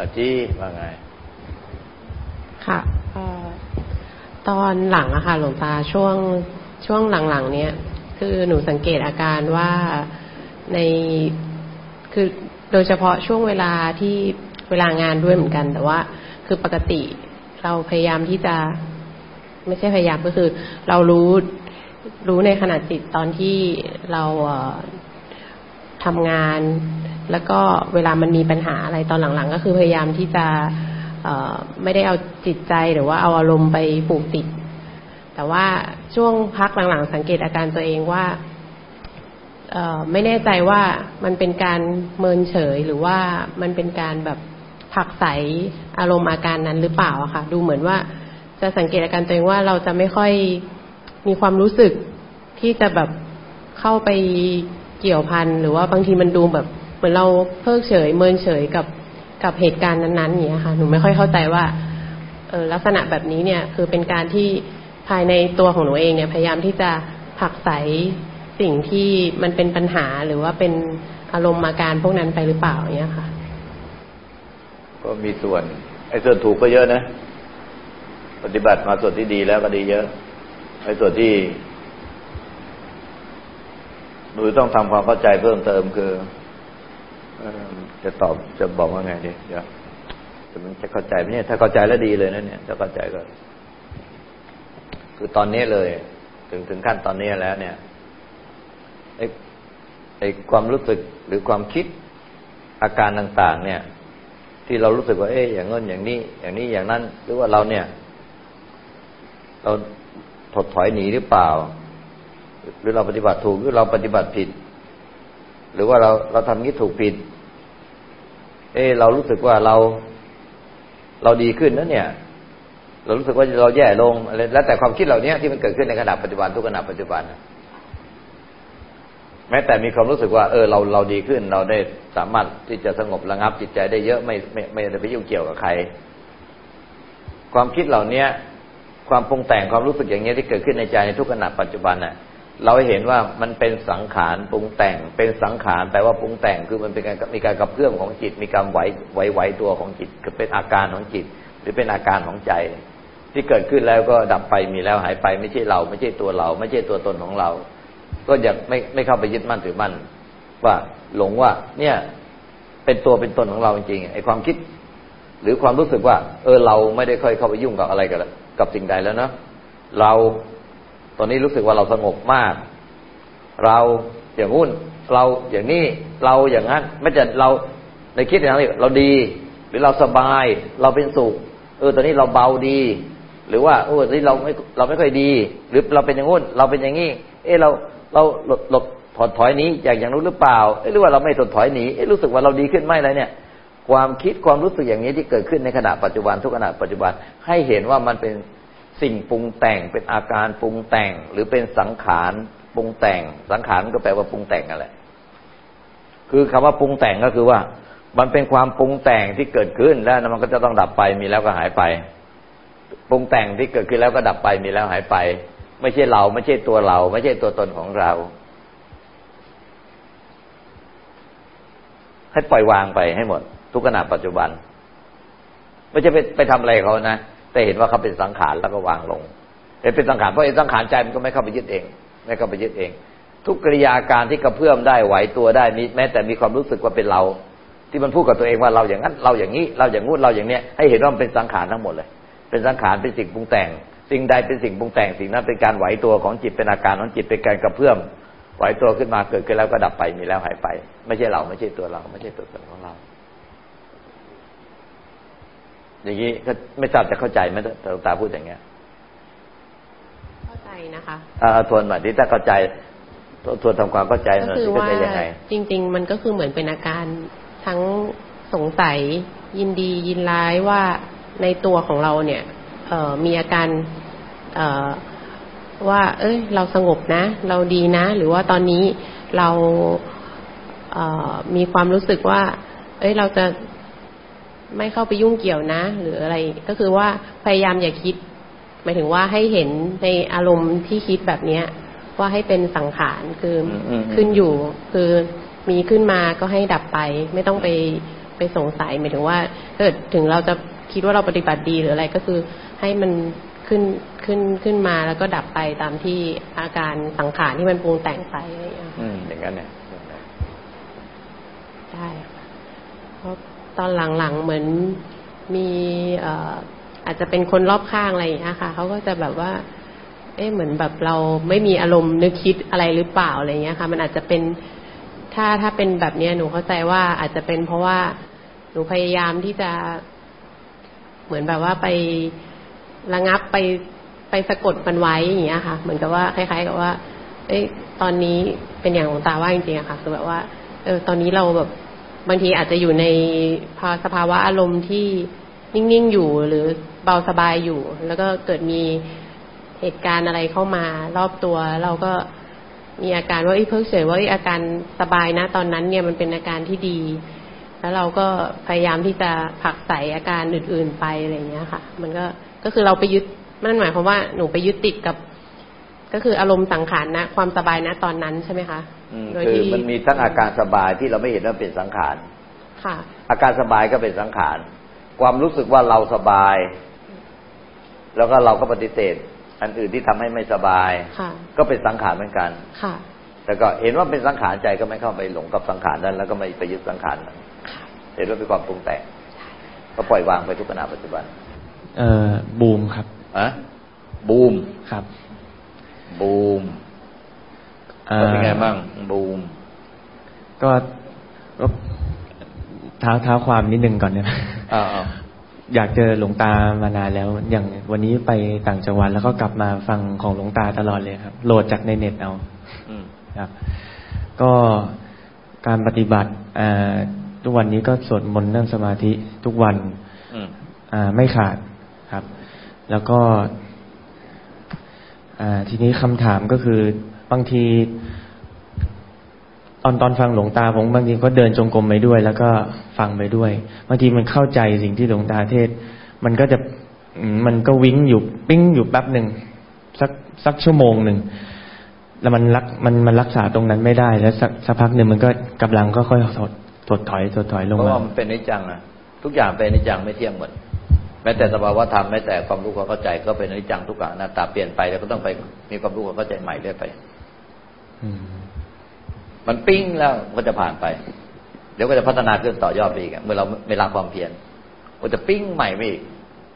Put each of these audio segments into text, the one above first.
อาจีว่าไง ค่ะตอนหลังอะค่ะ หลวงตาช่วงช่วงหลังๆ เนี้ยคือหนูสังเกตอาการว่าในคือโดยเฉพาะช่วงเวลาที่เวลางานด้วยเหมือนกัน แต่ว่า คือปกติเราพยายามที่จะ ไม่ใช่พยายามก็คือ เรารู้รู้ในขณะจิตตอนที่เราทำงาน แล้วก็เวลามันมีปัญหาอะไรตอนหลังๆ ก็คือพยายามที่จะไม่ได้เอาจิตใจหรือว่าเอาอารมณ์ไปผูกติด แต่ว่าช่วงพักหลังๆ สังเกตอาการตัวเองว่าไม่แน่ใจว่ามันเป็นการเมินเฉยหรือว่ามันเป็นการแบบผักใสอารมณ์อาการนั้นหรือเปล่าอะค่ะ ดูเหมือนว่าจะสังเกตอาการตัวเองว่าเราจะไม่ค่อยมีความรู้สึกที่จะแบบเข้าไปเกี่ยวพันหรือว่าบางทีมันดูแบบ เหมือนเราเพิกเฉย เมินเฉยกับกับเหตุการณ์นั้นๆอย่างนี้ค่ะหนูไม่ค่อยเข้าใจว่าเออลักษณะแบบนี้เนี่ย คือเป็นการที่ภายในตัวของหนูเองเนี่ย พยายามที่จะผักใสสิ่งที่มันเป็นปัญหาหรือว่าเป็นอารมณ์อาการพวกนั้นไปหรือเปล่าเนี้ยค่ะ ก็มีส่วน ไอ้ส่วนถูกก็เยอะนะ ปฏิบัติมาส่วนที่ดีแล้วก็ดีเยอะ ไอ้ส่วนที่หนูต้องทำความเข้าใจเพิ่มเติมคือ จะตอบจะบอกว่าไงดีเดี๋ยวจะมันจะเข้าใจไหมเนี่ย ถ้าเข้าใจแล้วดีเลยนะเนี่ยจะเข้าใจก็ คือตอนนี้เลย ถึงถึงขั้นตอนนี้แล้ว เนี่ยไอ้ไอ้ความรู้สึกหรือความคิดอาการต่าง ๆ เนี่ย ที่เรารู้สึกว่า เอ๊ะอย่างนั้นอย่างนี้ อย่างนี้อย่างนั้น หรือว่าเราเนี่ย เราถดถอยหนีหรือเปล่า หรือเราปฏิบัติถูกหรือเราปฏิบัติผิด หรือว่าเราเราทำนี้ถูกผิด เอ๊เรารู้สึกว่าเรา เราดีขึ้นนะเนี่ย เรารู้สึกว่าเราแย่ลงอะไรแล้วแต่ความคิดเหล่านี้ที่มันเกิดขึ้นในขณะปัจจุบันทุกขณะปัจจุบันแม้แต่มีความรู้สึกว่า เออเราเราดีขึ้น เราได้สามารถที่จะสงบระงับจิตใจได้เยอะไม่ไม่ไม่ได้ไปยุ่งเกี่ยวกับใคร ความคิดเหล่าเนี้ย ความปรุงแต่งความรู้สึกอย่างเนี้ยที่เกิดขึ้นในใจในทุกขณะปัจจุบันน่ะ เราเห็นว่ามันเป็นสังขารปรุงแต่ง เป็นสังขารแปลว่าปรุงแต่งคือมันเป็นการมีการกระเพื่อมของจิต มีการไหวไหวตัวของจิตคือเป็นอาการของจิต หรือเป็นอาการของใจ ที่เกิดขึ้นแล้วก็ดับไปมีแล้วหายไป ไม่ใช่เรา ไม่ใช่ตัวเรา ไม่ใช่ตัวตนของเรา ก็อยังไม่ไม่เข้าไปยึดมั่นถือมั่นว่าหลงว่าเนี่ยเป็นตัวเป็นตนของเราจริงๆไอ้ความคิด หรือความรู้สึกว่า เออเราไม่ได้ค่อยเข้าไปยุ่งกับอะไรกับกับสิ่งใดแล้วเนาะเรา ตอนนี้รู้สึกว่าเราสงบมาก เราอย่างงู้นเราอย่างนี้เราอย่างนั้น ไม่จะเราในคิดอย่างนี้เราดี หรือเราสบาย เราเป็นสุขเออตอนนี้เราเบาดี หรือว่าเออตอนนี้เราไม่เราไม่ค่อยดี หรือเราเป็นอย่างงู้นเราเป็นอย่างนี้ เออเราเราหลบหลบถอดถอยหนีอย่างอย่างรู้นหรือเปล่าหรือว่าเราไม่ถอดถอยหนีรู้สึกว่าเราดีขึ้นไหมอะไรเนี่ย ความคิดความรู้สึกอย่างนี้ที่เกิดขึ้นในขณะปัจจุบันทุกขณะปัจจุบันให้เห็นว่ามันเป็น สิ่งปรุงแต่งเป็นอาการปรุงแต่ง หรือเป็นสังขารปรุงแต่ง สังขารก็แปลว่าปรุงแต่งนั่นแหละ คือคำว่าปรุงแต่งก็คือว่า มันเป็นความปรุงแต่งที่เกิดขึ้นแล้วมันก็จะต้องดับไปมีแล้วก็หายไป ปรุงแต่งที่เกิดขึ้นแล้วก็ดับไปมีแล้วหายไป ไม่ใช่เราไม่ใช่ตัวเรา ไม่ใช่ตัวตนของเรา ให้ปล่อยวางไปให้หมด ทุกขณะปัจจุบันไม่ใช่ไปไปทำอะไรเขานะ แต่เห็นว่าเขาเป็นสังขารแล้วก็วางลงแต่เป็นสังขารเพราะไอ้สังขารใจมันก็ไม่เข้าไปยึดเอง ไม่เข้าไปยึดเอง ทุกกิริยาการที่กระเพื่อมได้ไหวตัวได้มีแม้แต่มีความรู้สึกว่าเป็นเรา ที่มันพูดกับตัวเองว่าเราอย่างนั้นเราอย่างนี้เราอย่างงู้นเราอย่างเนี้ยให้เห็นว่ามันเป็นสังขารทั้งหมดเลย เป็นสังขารเป็นสิ่งปรุงแต่ง สิ่งใดเป็นสิ่งปรุงแต่งสิ่งนั้นเป็นการไหวตัวของจิตเป็นอาการของจิตเป็นการกระเพื่อมไหวตัวขึ้นมาเกิดขึ้นแล้วก็ดับไปมีแล้วหายไป ไม่ใช่เราไม่ใช่ตัวเรา ไม่ใช่ตัวตนของเรา อย่างนี้ก็ไม่ทราบจะเข้าใจไหมตาตาพูดอย่างเงี้ย เข้าใจนะคะอ่าทวนหน่อยที่ถ้าเข้าใจทวนทำความเข้าใจหน่อยที่จะยังไงจริง ๆ มันก็คือเหมือนเป็นอาการทั้งสงสัย ยินดียินร้ายว่าในตัวของเราเนี่ยมีอาการว่า เอ้ย เราสงบนะ เราดีนะ หรือว่าตอนนี้เราเมีความรู้สึกว่า เอ้ยเราจะ ไม่เข้าไปยุ่งเกี่ยวนะ หรืออะไร ก็คือว่าพยายามอย่าคิด หมายถึงว่าให้เห็นในอารมณ์ที่คิดแบบเนี้ย ว่าให้เป็นสังขารคือขึ้นอยู่คือมีขึ้นมาก็ให้ดับไป ไม่ต้องไปไปสงสัยหมายถึงว่าถ้าเกิดถึงเราจะคิดว่าเราปฏิบัติดีหรืออะไรก็คือให้มันขึ้นขึ้นขึ้นมาแล้วก็ดับไปตามที่อาการสังขารที่มันปรุงแต่งไปอะไรอย่างเงี้ยอืมอย่างนั้นเนี่ยได้ค่ะเพราะ ตอนหลังๆเหมือนมีอาจจะเป็นคนรอบข้างอะไรอย่างเงี้ยค่ะเขาก็จะแบบว่า เอ๊ะเหมือนแบบเราไม่มีอารมณ์นึกคิดอะไรหรือเปล่าอะไรเงี้ยค่ะ มันอาจจะเป็นถ้าถ้าเป็นแบบเนี้ยหนูเข้าใจว่าอาจจะเป็นเพราะว่าหนูพยายามที่จะเหมือนแบบว่าไประงับไปไปสะกดมันไว้อย่างเงี้ยค่ะ เหมือนกับว่าคล้าย ๆ กับว่า เอ้ยตอนนี้เป็นอย่างหลวงตาว่าจริงๆอะค่ะ คือแบบว่า เออ ตอนนี้เราแบบ บางทีอาจจะอยู่ในภาสภาวะอารมณ์ที่นิ่งๆอยู่หรือเบาสบายอยู่ แล้วก็เกิดมีเหตุการณ์อะไรเข้ามารอบตัว เราก็มีอาการว่าเอ้เพิ่งเฉยว่าเอ้อาการสบายนะ ตอนนั้นเนี่ยมันเป็นอาการที่ดี แล้วเราก็พยายามที่จะผลักใสอาการอื่น ๆไปอะไรอย่างเงี้ยค่ะ มันก็ก็คือเราไปยึดมันหมายความว่าหนูไปยึดติดกับ ก็คืออารมณ์สังขารนะความสบายนะตอนนั้นใช่ไหมคะอืมโดยคือที่มันมีทั้งอาการสบายที่เราไม่เห็นว่าเป็นสังขารค่ะ อาการสบายก็เป็นสังขาร ความรู้สึกว่าเราสบาย แล้วก็เราก็ปฏิเสธ อันอื่นที่ทำให้ไม่สบายค่ะก็เป็นสังขารเหมือนกันค่ะแต่ก็เห็นว่าเป็นสังขารใจก็ไม่เข้าไปหลงกับสังขารนั้น แล้วก็ไม่ไปยึดสังขารนั้นเห็นว่าเป็นความปรุงแต่งก็ปล่อยวางไปทุกขณะปัจจุบัน เอ่อบูมครับอะบูมครับ บูมอ่อเป็นไงบ้างบูมก็ก็เท้าเท้าความนิดนึงก่อนเนี่ยอ่าอยากเจอหลวงตามานานแล้ว อย่างวันนี้ไปต่างจังหวัดแล้วก็กลับมาฟังของหลวงตาตลอดเลยครับ โหลดจากในเน็ตเอาอืมครับ ก็การปฏิบัติอ่าทุกวันนี้ก็สวดมนต์นั่งสมาธิทุกวันอืมอ่าไม่ขาดครับ แล้วก็อ่า ทีนี้คำถามก็คือบางทีตอนตอนฟังหลวงตาผมบางทีก็เดินจงกรมไปด้วย แล้วก็ฟังไปด้วยบางทีมันเข้าใจสิ่งที่หลวงตาเทศ มันก็จะมันก็วิ้งอยู่ปิ้งอยู่แป๊บหนึ่งสักสักชั่วโมงหนึ่งแล้วมันรักมันมันรักษาตรงนั้นไม่ได้ แล้วสักสักพักหนึ่งมันก็กำลังก็ค่อยถดถดถอยถดถอยลงมาเพราะมาว่ามันเป็นนิจังอะทุกอย่างเป็นนิจังไม่เที่ยงหมด แม้แต่สภาวะธรรมแม้แต่ความรู้ความเข้าใจก็เป็นอนิจจังทุกอย่างหน้าตาเปลี่ยนไปแล้วก็ต้องไปมีความรู้ความเข้าใจใหม่เรื่อยไปอืมมันปิ้งแล้วก็จะผ่านไป เดี๋ยวก็จะพัฒนาขึ้นต่อยอดไปอีกอะเมื่อเราไม่ละความเพียรก็จะปิ้งใหม่ไปอีก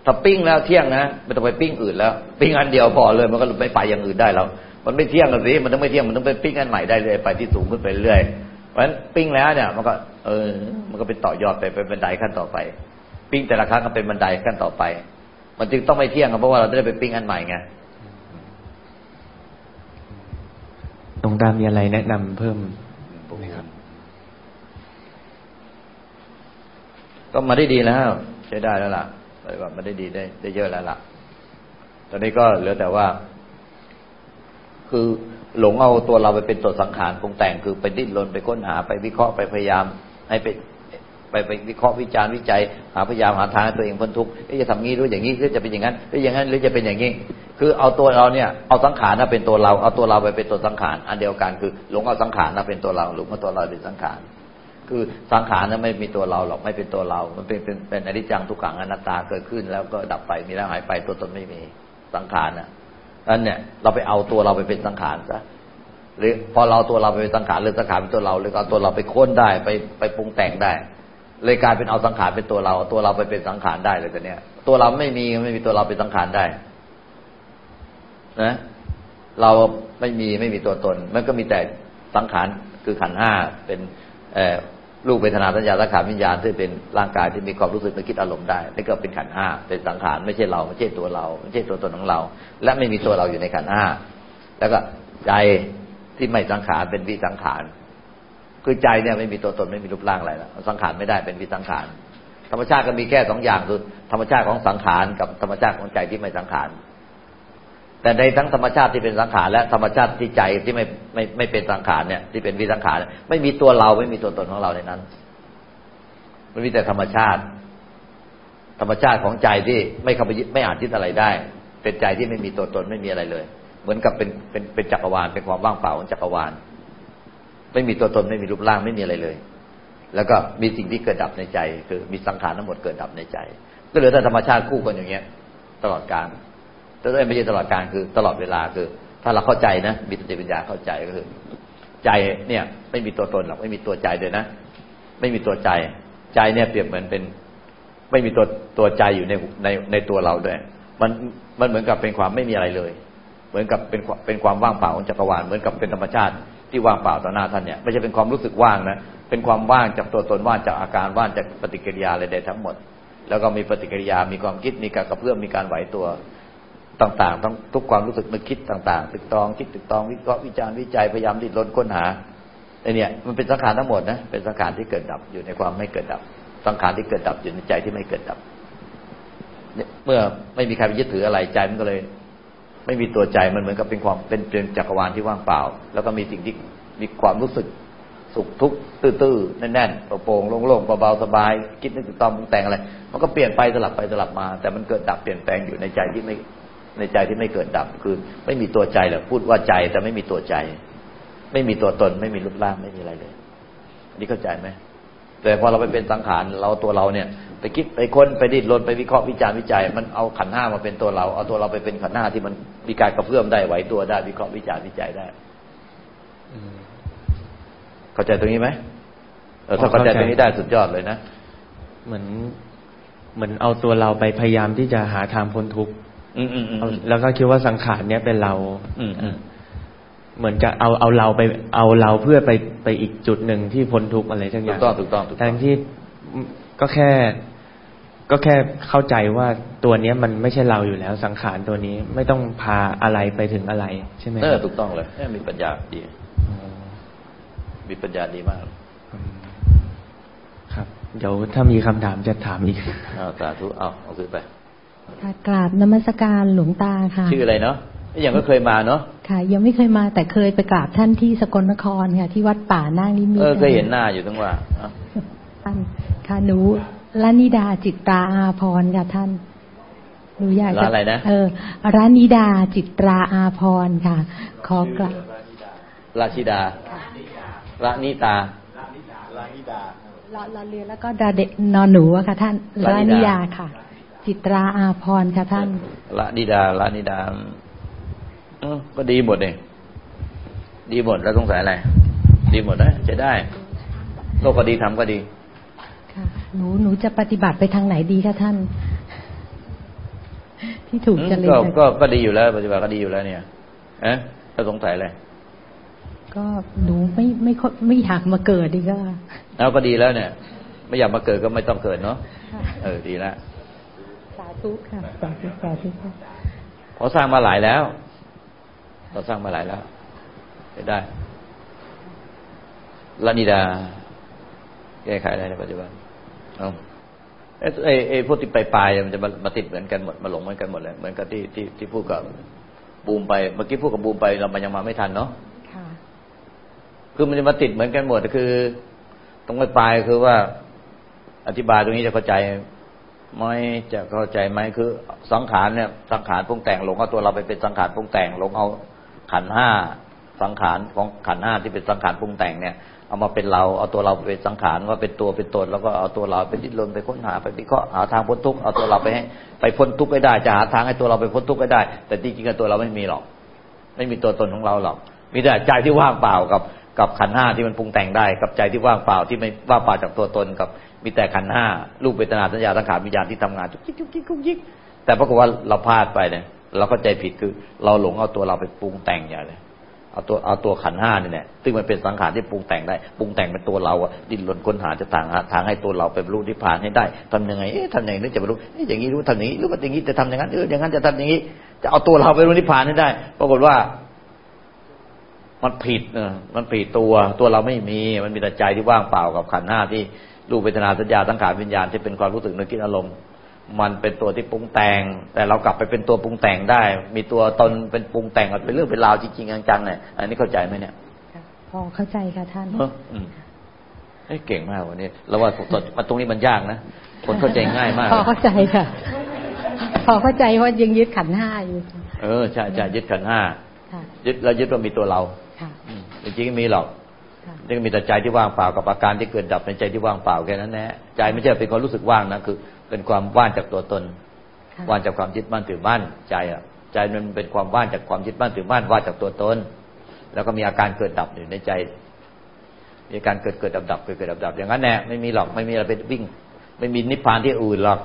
ถ้าปิ้งแล้วเที่ยงนะไม่ต้องไปปิ้งอื่นแล้ว ปิ้งอันเดียวพอเลย มันก็ไม่ไปอย่างอื่นได้แล้วมันไม่เที่ยงกันสิมันต้องไม่เที่ยงมันต้องไปปิ้งอันใหม่ได้เลยไปที่สูงขึ้นไปเรื่อยเพราะฉะนั้นปิ้งแล้วเนี่ย มันก็ เออ มันก็เป็นต่อยอดไปเป็นบันไดขั้นต่อไป ปิ้งแต่ละครั้งก็เป็นบันไดขั้นต่อไป มันจึงต้องไม่เที่ยงครับเพราะว่าเราจะได้ไปปิ้งอันใหม่ไงหลวงตามีอะไรแนะนำเพิ่มไหมครับ ก็มาได้ดีแล้ว ใช้ได้แล้วล่ะไปว่ามาได้ดีได้ได้เยอะแล้วล่ะ ตอนนี้ก็เหลือแต่ว่า คือหลงเอาตัวเราไปเป็นตัวสังขารปรุงแต่งคือไปดิ้นรนไปค้นหาไปวิเคราะห์ไปพยายาม ให้ไป ไปไปวิเคราะห์วิจารณ์วิจัยหาพยายามหาทางให้ตัวเองพ้นทุกข์จะทำงี้หรืออย่างนี้หรือจะเป็นอย่างนั้นหรืออย่างนั้นหรือจะเป็นอย่างนี้ คือเอาตัวเราเนี่ยเอาสังขารน่ะเป็นตัวเราเอาตัวเราไปเป็นตัวสังขารอันเดียวกันคือหลงเอาสังขารน่ะเป็นตัวเราหลงเอาตัวเราเป็นสังขารคือสังขารนั้นไม่มีตัวเราหรอกไม่เป็นตัวเรา มันเป็นเป็นเป็นอนิจจังทุกขังอนัตตาเกิดขึ้น แล้วก็ดับไปมีแล้วหายไปตัวตนไม่มีสังขารน่ะนั้นเนี่ยเราไปเอาตัวเราไปเป็นสังขารซะหรือพอเราเอาตัวเราไปเป็นสังขารหรือสังขารเป็นตัวเราหรือเอาตัวเราไปค้นได้ไปไปปรุงแต่งได้ เลยกลายเป็นเอาสังขารเป็นตัวเรา ตัวเราไปเป็นสังขารได้เลยแต่เนี้ยตัวเราไม่มีไม่มีตัวเราเป็นสังขารได้ นะ เราไม่มีไม่มีตัวตน มันก็มีแต่สังขารคือขันห้าเป็นเอ่อรูปเวทนาสัญญาสังขารวิญญาณที่เป็นร่างกายที่มีความรู้สึกนึกคิดอารมณ์ได้นี่ก็เป็นขันห้าเป็นสังขารไม่ใช่เราไม่ใช่ตัวเราไม่ใช่ตัวตนของเรา และไม่มีตัวเราอยู่ในขันห้าแล้วก็ใจที่ไม่สังขารเป็นวิสังขาร คือใจเนี่ยไม่มีตัวตนไม่มีรูปร่างอะไรแล้วสังขารไม่ได้เป็นวิสังขารธรรมชาติก็มีแค่สองอย่างคือธรรมชาติของสังขารกับธรรมชาติของใจที่ไม่สังขารแต่ในทั้งธรรมชาติที่เป็นสังขารและธรรมชาติที่ใจที่ไม่ไม่ไม่เป็นสังขารเนี่ยที่เป็นวิสังขารไม่มีตัวเราไม่มีตัวตนของเราในนั้น มันมีแต่ธรรมชาติ ธรรมชาติของใจที่ไม่เข้าไปยึดไม่อาจยึดอะไรได้ เป็นใจที่ไม่มีตัวตนไม่มีอะไรเลย เหมือนกับเป็นเป็นเป็นจักรวาลเป็นความว่างเปล่าของจักรวาล ไม่มีตัวตนไม่มีรูปร่างไม่มีอะไรเลย แล้วก็มีสิ่งที่เกิดดับในใจ คือมีสังขารทั้งหมดเกิดดับในใจ ก็เหลือแต่ธรรมชาติคู่กันอย่างเงี้ย ตลอดการแต่ไม่ใช่ตลอดการคือตลอดเวลาคือ ถ้าเราเข้าใจนะมีสติปัญญาเข้าใจก็คือใจเนี่ย ไม่มีตัวตนหรอกไม่มีตัวใจเลยนะไม่มีตัวใจ ใจเนี่ยเปรียบเหมือนเป็น ไม่มีตัวตัวใจอยู่ในในในตัวเราด้วย มันมันเหมือนกับเป็นความไม่มีอะไรเลย เหมือนกับเป็นเป็นความว่างเปล่าของจักรวาลเหมือนกับเป็นธรรมชาติ ที่ว่างเปล่าต่อหน้าท่านเนี่ยไม่ใช่เป็นความรู้สึกว่างนะเป็นความว่างจากตัวตนว่างจากอาการว่างจากปฏิกิริยาอะไรใดทั้งหมด แล้วก็มีปฏิกิริยามีความคิดมีการกระเพื่อมมีการไหวตัวต่างๆทั้งทุกความรู้สึกนึกคิดต่างๆตึกตองคิดตึกตองวิเคราะห์วิจารณ์วิจัยพยายามดิ้นรนค้นหาไอเนี่ยมันเป็นสังขารทั้งหมดนะเป็นสังขารที่เกิดดับอยู่ในความไม่เกิดดับ สังขารที่เกิดดับอยู่ในใจที่ไม่เกิดดับเมื่อไม่มีใครไปยึดถืออะไรใจมันก็เลย ไม่มีตัวใจมันเหมือนกับเป็นความเป็นเพียงจักรวาลที่ว่างเปล่า แล้วก็มีสิ่งที่มีความรู้สึกสุขทุกข์ตื้อๆแน่นๆโปร่งโล่งๆเบาๆสบาย คิดนึกถึงตอมแต่งอะไร มันก็เปลี่ยนไปสลับไปสลับมา แต่มันเกิดดับเปลี่ยนแปลงอยู่ในใจที่ไม่ในใจที่ไม่เกิดดับคือ ไม่มีตัวใจหรอกพูดว่าใจแต่ไม่มีตัวใจ ไม่มีตัวตนไม่มีรูปร่างไม่มีอะไรเลย นี่เข้าใจไหม แต่พอเราไปเป็นสังขารเราตัวเราเนี่ย ไปคิดไปค้นไปดิ้นรนไปวิเคราะห์วิจารณ์วิจัย มันเอาขันห้ามาเป็นตัวเรา เอาตัวเราไปเป็นขันห้าที่มันมีการกระเพื่อมได้ไหวตัวได้ วิเคราะห์วิจารณ์วิจัยได้เข้าใจตรงนี้ไหมเออถ้าเข้าใจตรงนี้ได้สุดยอดเลยนะเหมือนเหมือนเอาตัวเราไปพยายามที่จะหาทางพ้นทุกข์แล้วก็คิดว่าสังขารเนี้ยเป็นเรา อื เหมือนกับเอาเอาเราไปเอาเราเพื่อไปไปอีกจุดหนึ่งที่พ้นทุกข์อะไรทั้งอย่างถูกต้องถูกต้องถูกต้องที่ก็แค่ ก็แค่เข้าใจว่าตัวเนี้ยมันไม่ใช่เราอยู่แล้ว สังขารตัวนี้ไม่ต้องพาอะไรไปถึงอะไรใช่ไหมเออถูกต้องเลยมีปัญญาดีมีปัญญาดีมากครับ เดี๋ยวถ้ามีคำถามจะถามอีกเอาสาธุเอาเอาขึ้นไปกราบนมัสการหลวงตาค่ะ ชื่ออะไรเนาะ ยังก็เคยมาเนาะค่ะ ยังไม่เคยมาแต่เคยไปกราบท่านที่สกลนครค่ะที่วัดป่านั่งนิมิตเออเคยเห็นหน้าอยู่ทั้งว่าท่านค่ะหนูลานิดาจิตราอาพรค่ะท่านหนูอยากจะอะไรนะเออรานิดาจิตราอาพรค่ะ ขอกราบราชิดาละนิตาละนิดาละเรือแล้วก็ดาเดนอนหนูอะค่ะ ท่านละนิยาค่ะ จิตราอาพรค่ะท่านละนิดาละนิดา ก็ดีหมดเองดีหมดแล้วสงสัยอะไร ดีหมดนะจะได้ โลกก็ดีทำก็ดี ค่ะ หนูหนูจะปฏิบัติไปทางไหนดีคะท่าน ที่ถูกจะเลยก็ก็ดีอยู่แล้ว ปฏิบัติก็ดีอยู่แล้ว เนี่ยเอ๊ะถ้าสงสัยอะไรก็หนูไม่ไม่ไม่อยากมาเกิดดีก็เอาก็ดีแล้วเนี่ย ไม่อยากมาเกิดก็ไม่ต้องเกิดเนาะเออดีแล้วสาธุค่ะสาธุสาธุพอสร้างมาหลายแล้ว เราสร้างมาหลายแล้วได้ลานิดา แก้ไขได้ในปัจจุบันเอาไอ้ไอ้พวกที่ไปปลายมันจะมามาติดเหมือนกันหมดมาหลงเหมือนกันหมดเลยเหมือนกับที่ที่ที่พูดกับบูมไปเมื่อกี้พูดกับบูมไปเรามันยังมาไม่ทันเนาะคือมันจะมาติดเหมือนกันหมดคือตรงปลายคือว่า อธิบายตรงนี้จะเข้าใจไม่จะเข้าใจไหมคือสังขารเนี่ยสังขารปรุงแต่งหลงเอาตัวเราไปเป็นสังขารปรุงแต่งหลงเอา ขันห้าสังขารของขันห้าที่เป็นสังขารปรุงแต่งเนี่ย เอามาเป็นเราเอาตัวเราเป็นสังขารว่าเป็นตัวเป็นตนแล้วก็เอาตัวเราไปดิ้นรนไปค้นหาไปวิเคราะห์หาทางพ้นทุกข์เอาตัวเราไปให้ไปพ้นทุกข์ให้ได้จะหาทางให้ตัวเราไปพ้นทุกข์ให้ได้ แต่จริงๆตัวเราไม่มีหรอก ไม่มีตัวตนของเราหรอก มีแต่ใจที่ว่างเปล่ากับกับขันห้าที่มันปรุงแต่งได้ กับใจที่ว่างเปล่าที่ไม่ว่างเปล่าจากตัวตนกับ มีแต่ขันห้ารูปเวทนาสัญญาสังขารวิญญาณที่ทำงานจุกจิกจุกจิกจุกจิกแต่ปรากฏว่าเราพลาดไปเนี่ย เราก็ใจผิดคือ เราหลงเอาตัวเราไปปรุงแต่งอย่างเลยเอาตัวเอาตัวขันห้านี่แหละซึ่งมันเป็นสังขารที่ปรุงแต่งได้ ปรุงแต่งเป็นตัวเราอะดิ้นรนค้นหาจะต่างทางให้ตัวเราไปรู้นิพพานให้ได้ทำยังไง เอ๊ะทำยังไงนึกจะบรรลุอย่างนี้รู้ทำอย่างนี้รู้ว่าอย่างนี้จะทำอย่างนั้น เออ อย่างนั้นจะทำอย่างนี้ จะเอาตัวเราไปรู้นิพพานให้ได้ ปรากฏว่า มันผิดเออมันผิดตัว ตัวเราไม่มี มันมีแต่ใจที่ว่างเปล่ากับขันห้าที่รูปเวทนาสัญญาสังขารวิญญาณที่เป็นความรู้สึกนึกคิดอารมณ์ มันเป็นตัวที่ปรุงแต่ง แต่เรากลับไปเป็นตัวปรุงแต่งได้ มีตัวตนเป็นปรุงแต่งเป็นเรื่องเป็นราวจริงๆจังๆเนี่ยอันนี้เข้าใจไหมเนี่ยพอเข้าใจค่ะท่านเออเก่งมากวันนี้เราว่าตรงนี้มันยากนะคนเข้าใจง่ายมาก พอเข้าใจค่ะ พอเข้าใจว่ายังยึดขันห้าอยู่เออใช่ใช่ยึดขันห้ายึดเรายึดว่ามีตัวเราจริงๆมีหรอกนี่มีแต่ใจที่ว่างเปล่ากับอาการที่เกิดดับในใจที่ว่างเปล่าแค่นั้นแหละใจไม่ใช่เป็นความรู้สึกว่างนะคือ เป็นความว่างจากตัวตน ว่างจากความยึดมั่นถือมั่นใจอะใจมันเป็นความว่างจากความยึดมั่นถือมั่นว่างจากตัวตน แล้วก็มีอาการเกิดดับอยู่ในใจ มีการเกิดเกิดดับดับเกิดเกิดดับดับอย่างนั้นแน่ไม่มีหรอกไม่มีอะไรไปวิ่ง ไม่มีนิพพานที่อื่นหรอก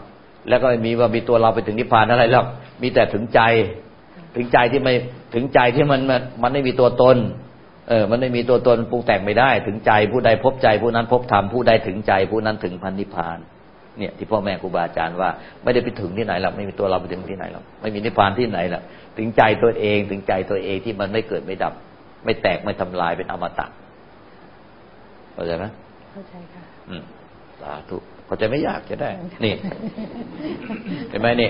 แล้วก็ไม่มีว่ามีตัวเราไปถึงนิพพานอะไรหรอกมีแต่ถึงใจ ถึงใจที่ไม่ถึงใจที่มันมันไม่มีตัวตนเออ มันไม่มีตัวตนปรุงแต่งไม่ได้ ถึงใจผู้ใดพบใจผู้นั้นพบธรรมผู้ใดถึงใจผู้นั้นถึงพันนิพพาน เนี่ยที่พ่อแม่ครูบาอาจารย์ว่าไม่ได้ไปถึงที่ไหนหรอกไม่มีตัวเราไปถึงที่ไหนหรอกไม่มีนิพพานที่ไหนหรอกถึงใจตัวเองถึงใจตัวเองที่มันไม่เกิดไม่ดับ ไม่แตกไม่ทำลายเป็นอมตะเข้าใจไหมเข้าใจค่ะ อืมสาธุเข้าใจไม่ยากจะได้ นี่เห็นไหมนี่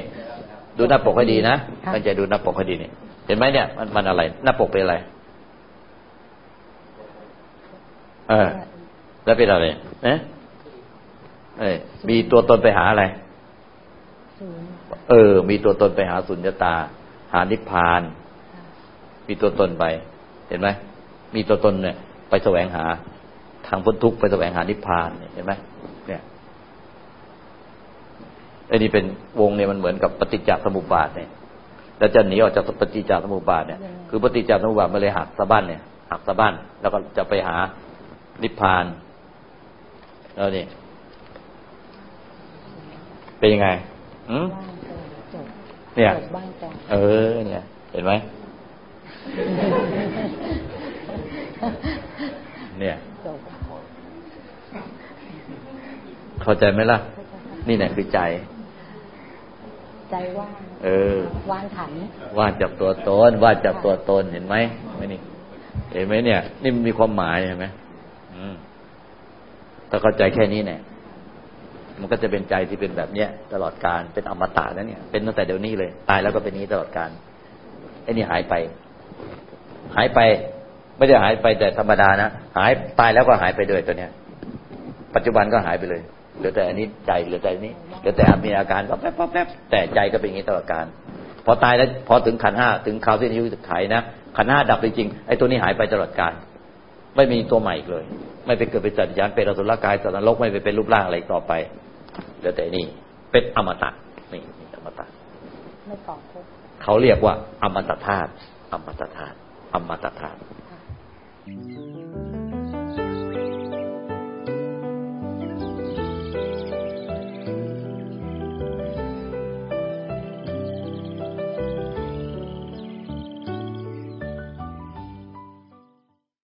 ดูหน้าปกให้ดีนะตั้งใจดูหน้าปกให้ดีนี่เห็นไหมเนี่ยมันมันอะไร หน้าปกเป็นอะไร เออ แล้วเป็นอะไรนะ เออมีตัวตนไปหาอะไร เออ มีตัวตนไปหาสุญญตา หานิพพาน มีตัวตนไป เห็นไหม มีตัวตนเนี่ย ไปแสวงหา ทางพ้นทุกข์ไปแสวงหานิพพาน เห็นไหมเนี่ยไอ้นี่เป็นวงเนี่ยมันเหมือนกับปฏิจจสมุปบาทเนี่ยแล้วจะหนีออกจากปฏิจจสมุปบาทเนี่ย คือปฏิจจสมุปบาทมันเลยหักสะบั้นเนี่ยหักสะบั้นแล้วก็จะไปหานิพพานแล้วนี่ เป็นยังไงอืมเนี่ยเออ เนี่ย เห็นไหมเนี่ย เข้าใจไหมล่ะ นี่แหละคือใจ ใจว่างเออว่างขันว่างจากตัวตนว่างจากตัวตนเห็นไหมไม่นี่เห็นไหมเนี่ย นี่มันมีความหมายเห็นไหมถ้าเข้าใจแค่นี้เนี่ย มันก็จะเป็นใจที่เป็นแบบเนี้ยตลอดการเป็นอมตะแล้วเนี่ย เป็นตั้งแต่เดี๋ยวนี้เลย ตายแล้วก็เป็นนี้ตลอดการไอ้นี่หายไป หายไปไม่ได้หายไปแต่ธรรมดานะหายตายแล้วก็หายไปเลยตัวเนี้ย ปัจจุบันก็หายไปเลยเหลือแต่อันนี้ใจเหลือแต่นี้เหลือแต่มีอาการก็แป๊บแป๊บแต่ใจก็เป็นอย่างนี้ตลอดการพอตายแล้วพอถึงขันห้าถึงข่าวที่อายุไขนะขันห้าดับจริงไอ้ตัวนี้หายไปตลอดการไม่มีตัวใหม่อีกเลย ไม่ไปเกิดเป็นสัตว์ยานเป็นอสุรกายสัตว์นรกไม่ไปเป็นรูปร่างอะไรต่อไป เหลือแต่นี่ เป็นอมตะนี่อมตะไม่ตอบเขาเรียกว่า อมตะธาตุอมตะธาตุอมตะธาตุ